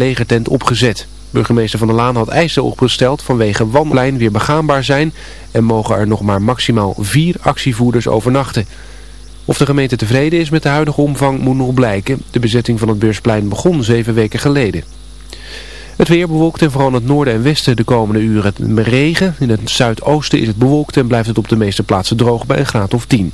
legertent opgezet. Burgemeester Van der Laan had eisen opgesteld vanwege wandelijn weer begaanbaar zijn en mogen er nog maar maximaal vier actievoerders overnachten. Of de gemeente tevreden is met de huidige omvang moet nog blijken. De bezetting van het beursplein begon zeven weken geleden. Het weer bewolkt en vooral in het noorden en westen de komende uren regen. In het zuidoosten is het bewolkt en blijft het op de meeste plaatsen droog bij een graad of 10.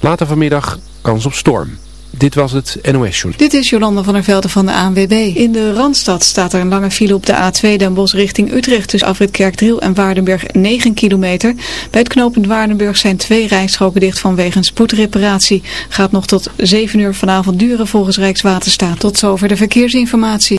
Later vanmiddag kans op storm. Dit was het NOS Show. Dit is Jolanda van der Velde van de ANWB. In de Randstad staat er een lange file op de A2 Den Bosch richting Utrecht tussen Afrit Kerkdriel en Waardenburg 9 kilometer. Bij het knooppunt Waardenburg zijn twee rijstroken dicht vanwege een spoedreparatie. Gaat nog tot 7 uur vanavond duren volgens Rijkswaterstaat. Tot zover de verkeersinformatie.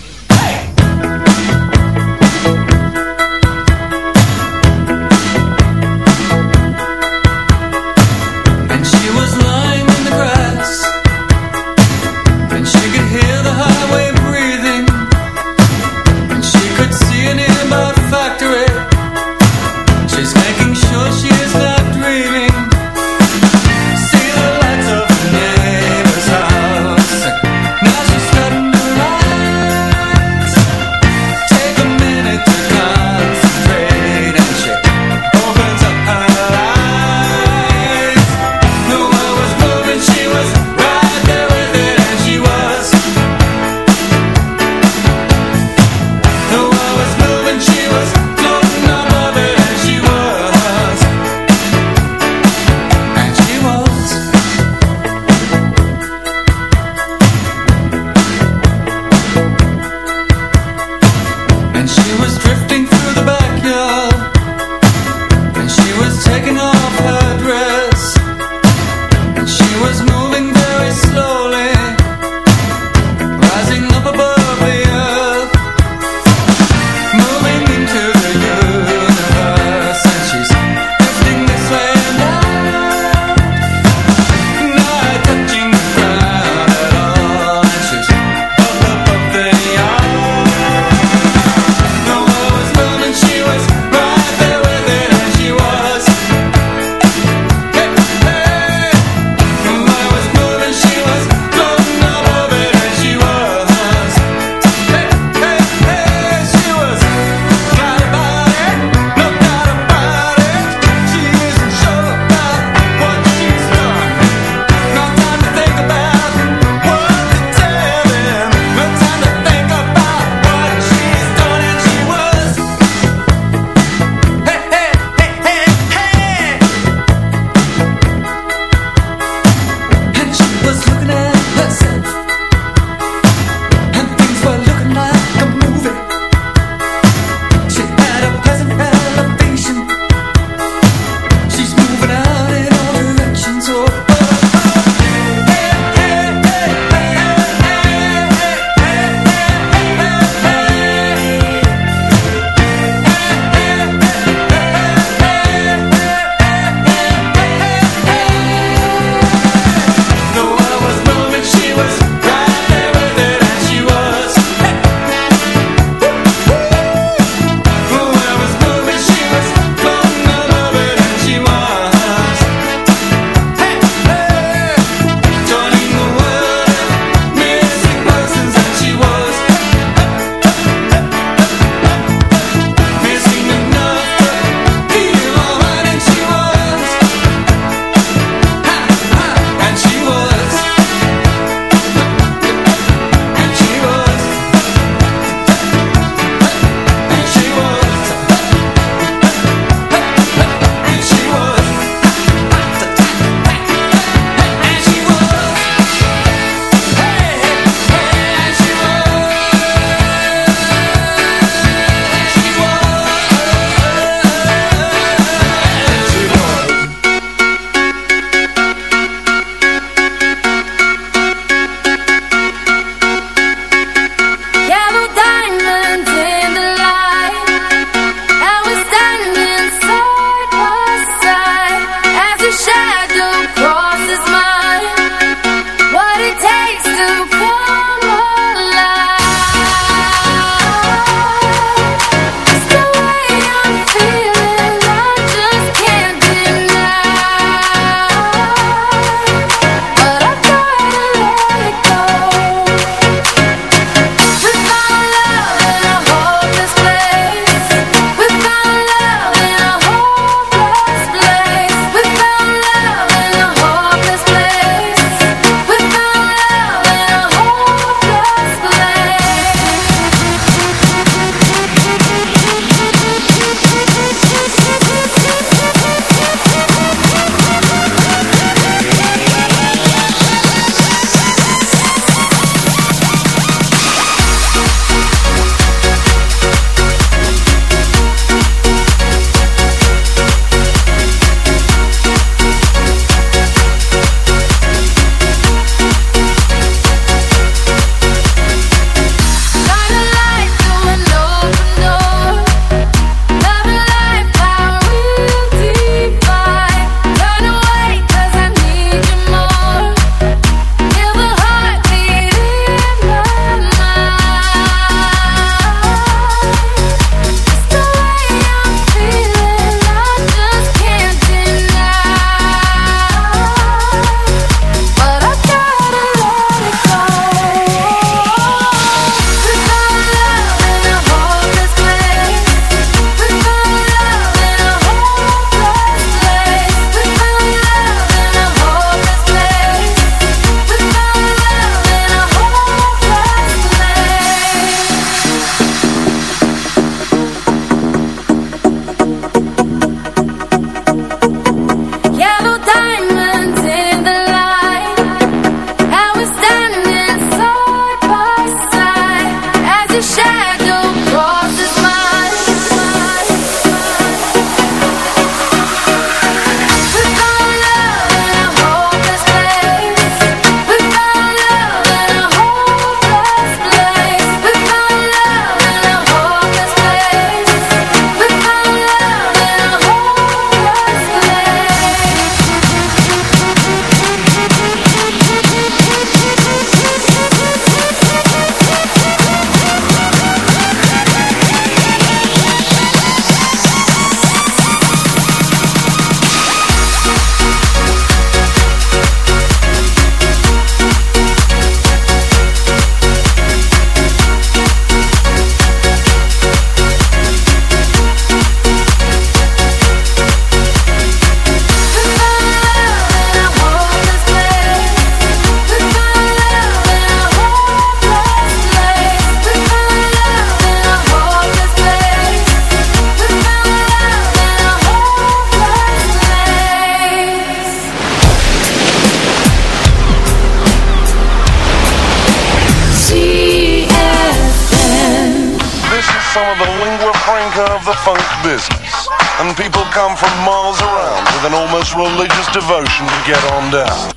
religious devotion to get on down.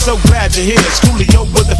So glad you're here. Coolio with the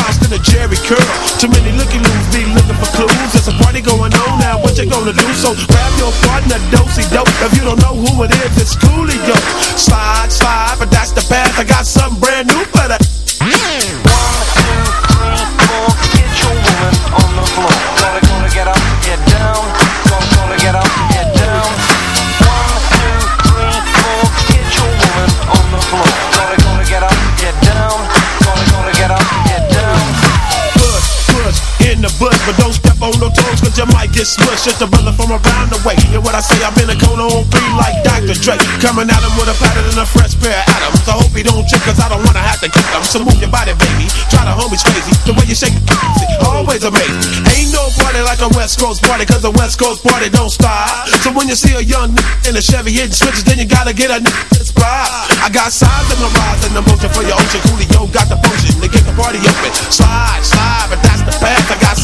a Jerry curl. Too many looky loos be looking for clues. There's a party going on now, what you gonna do? So grab your partner, dosey dope. If you don't know who it is, it's Coolio. Slide, slide, but that's the path. I got something brand new for that. Smushed. Just a brother from around the way. And what I say, I'm in a cone on three like Dr. Dre. Coming at him with a pattern and a fresh pair of atoms. I hope he don't trip, cause I don't wanna have to kick him. So move your body, baby. Try the homies crazy. The way you shake it, always amazing. Ain't no party like a West Coast party, cause the West Coast party don't stop. So when you see a young nigga in a Chevy hitting switches, then you gotta get a nigga spot. I got signs in my rise and emotion for your ocean. Coolio got the potion to get the party open. Slide, slide, but that's the path. I got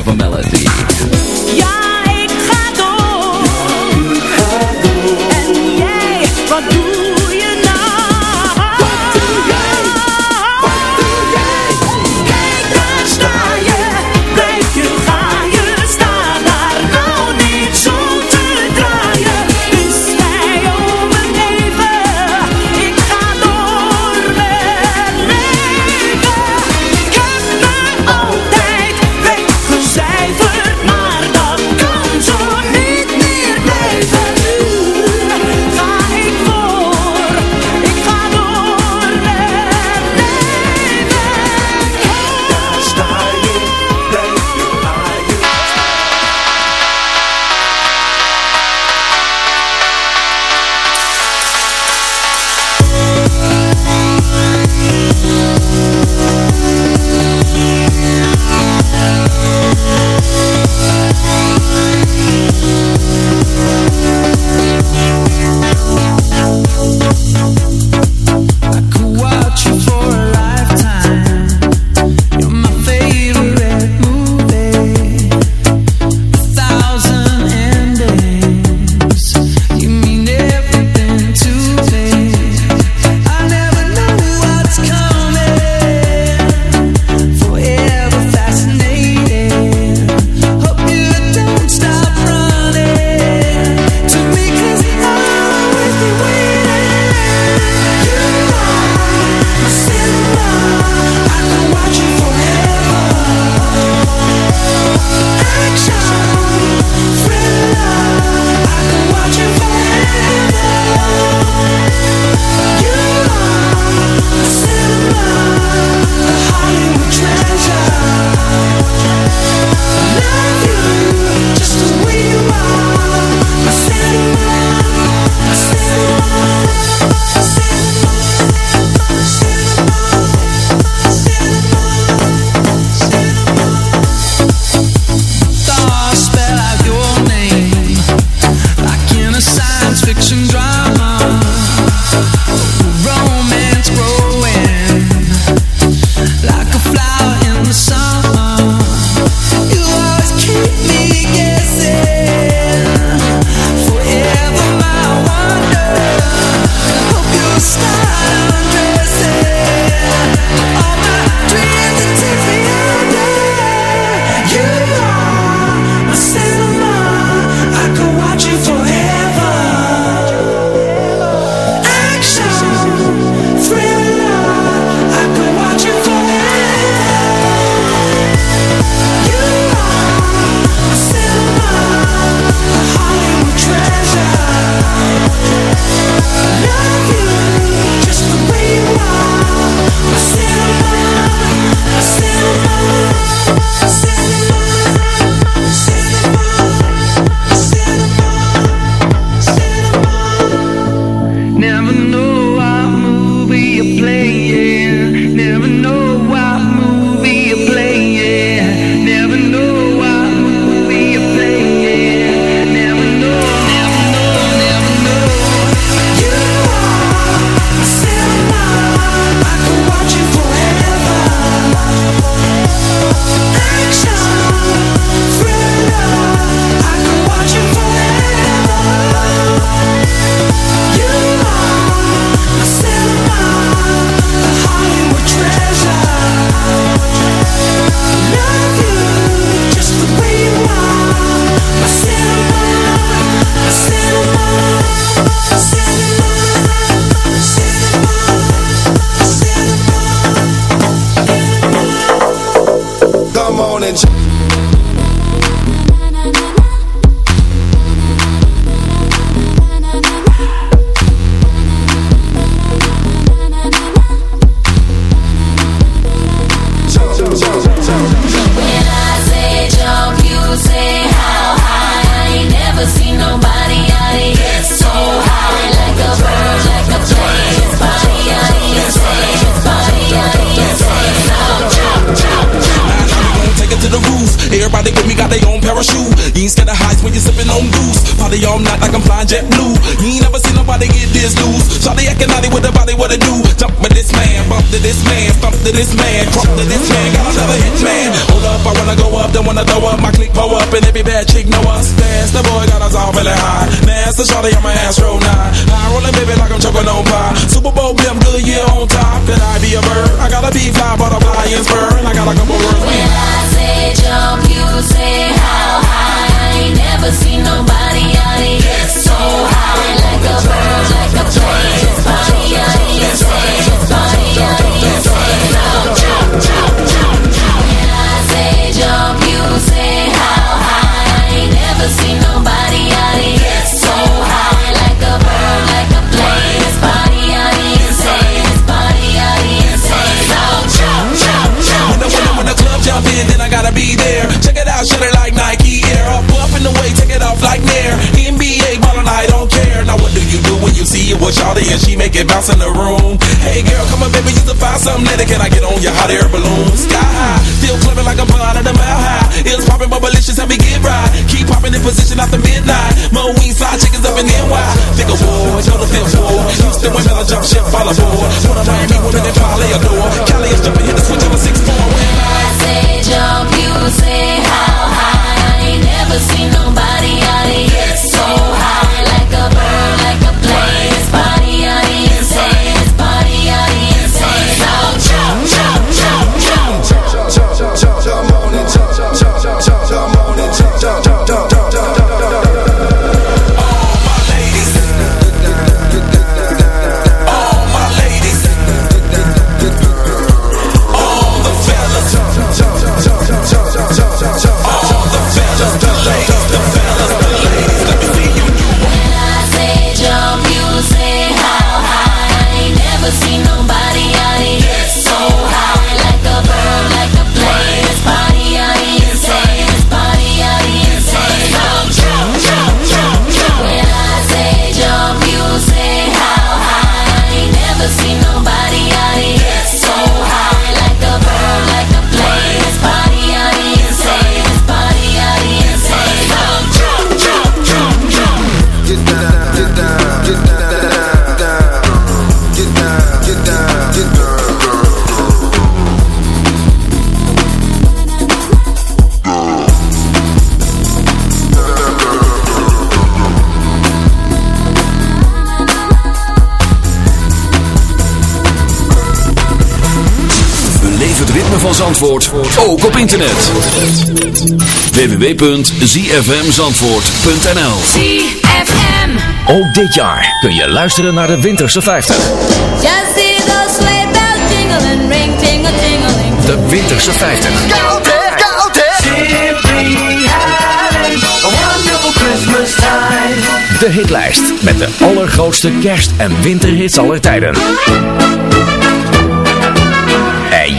of a melody. All night like I'm flying jet blue. You ain't never seen nobody get this loose. Shawty acting naughty with the body, what it do? Jump with this man, bump to this man, stump to this man, crump to this man. Got another hit man. Hold up, I wanna go up, don't wanna throw up. My click pull up, and every bad chick know us. Fast, the boy got us all really high. Master Shawty on my ass roll nine. High rolling baby like I'm choking on pie. Super Bowl, I'm good, yeah, on top. Could I be a bird? I gotta be fly, butterfly, and spur. And I got a couple words. When I say jump, you say how high. I ain't never seen nobody out so high. Like a bird, like a plane. Body out here say, body out here say, jump, jump, jump, jump. When I say jump, you say how high. I ain't never seen nobody out so high. Like a bird, like a plane. Body out here say, body out here say, now jump, jump, jump. When the, when the club jump in, then I gotta be there. Check it out, shut it like see it with Shawty and she make it bounce in the room? Hey girl, come on baby, you can find something later. Can I get on your hot air balloon? Sky high, still clubbing like a blind at a mile high. It's popping, but malicious, help me get right. Keep popping in position after midnight. Mo wings, fly chickens up in NY. Think of war, know the fifth floor. Houston women, I jump ship, fall aboard. One of Miami women that probably adore. Cali is jumping, hit the switch on a six four. When I say jump, you say how high. I ain't never seen nobody out here internet. www.zfmzandvoort.nl ZFM. Ook dit jaar kun je luisteren naar de Winterse 50. Just see those sleigh bells jingling, ring tingle tingling. De Winterse 50. Koud hè, koud hè. Simply having a wonderful Christmas time. De hitlijst met de allergrootste kerst- en winterhits aller tijden.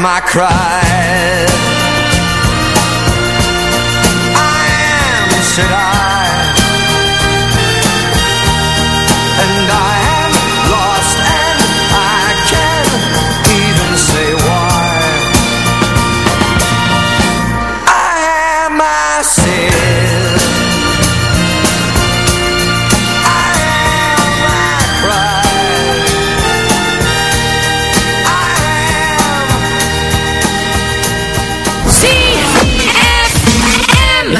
Am, I cried. I am, said I.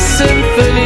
symphony.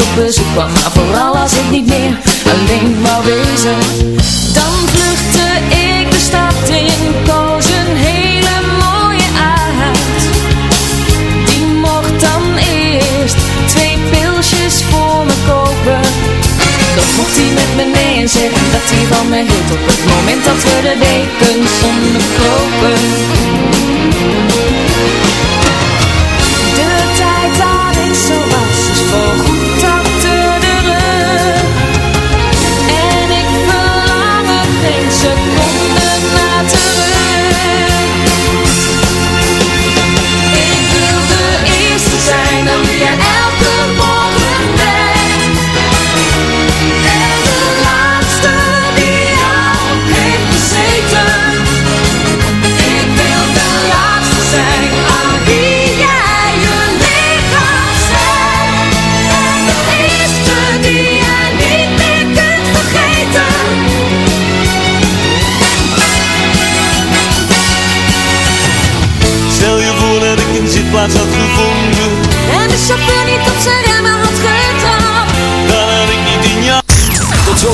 Op bezoek kwam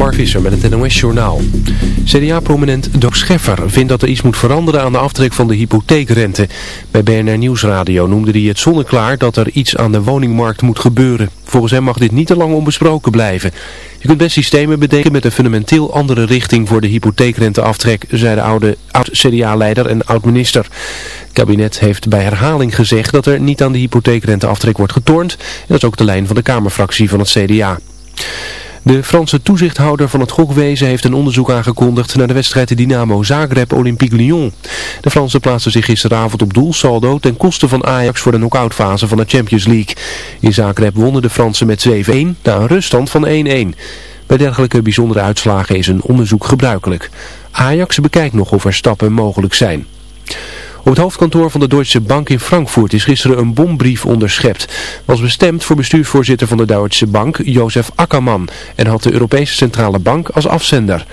Mark Visser met het NOS Journaal. CDA-prominent Doc Scheffer vindt dat er iets moet veranderen aan de aftrek van de hypotheekrente. Bij BNR Nieuwsradio noemde hij het zonneklaar dat er iets aan de woningmarkt moet gebeuren. Volgens hem mag dit niet te lang onbesproken blijven. Je kunt best systemen bedenken met een fundamenteel andere richting voor de hypotheekrenteaftrek, zei de oude oud-CDA-leider en oud-minister. Het kabinet heeft bij herhaling gezegd dat er niet aan de hypotheekrenteaftrek wordt getornd. En dat is ook de lijn van de Kamerfractie van het CDA. De Franse toezichthouder van het gokwezen heeft een onderzoek aangekondigd naar de wedstrijd Dynamo Zagreb-Olympique Lyon. De Fransen plaatsten zich gisteravond op doelsaldo ten koste van Ajax voor de knock-outfase van de Champions League. In Zagreb wonnen de Fransen met 7-1 na een ruststand van 1-1. Bij dergelijke bijzondere uitslagen is een onderzoek gebruikelijk. Ajax bekijkt nog of er stappen mogelijk zijn. Op het hoofdkantoor van de Deutsche Bank in Frankfurt is gisteren een bombrief onderschept. Was bestemd voor bestuursvoorzitter van de Duitse Bank, Jozef Akkerman, en had de Europese Centrale Bank als afzender.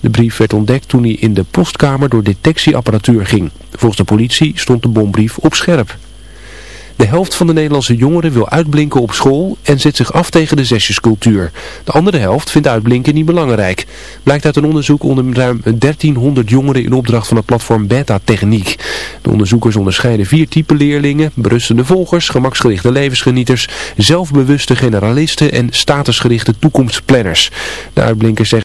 De brief werd ontdekt toen hij in de postkamer door detectieapparatuur ging. Volgens de politie stond de bombrief op scherp. De helft van de Nederlandse jongeren wil uitblinken op school en zet zich af tegen de zesjescultuur. De andere helft vindt uitblinken niet belangrijk. Blijkt uit een onderzoek onder ruim 1300 jongeren in opdracht van het platform Beta Techniek. De onderzoekers onderscheiden vier typen leerlingen, berustende volgers, gemaksgerichte levensgenieters, zelfbewuste generalisten en statusgerichte toekomstplanners. De uitblinkers zeggen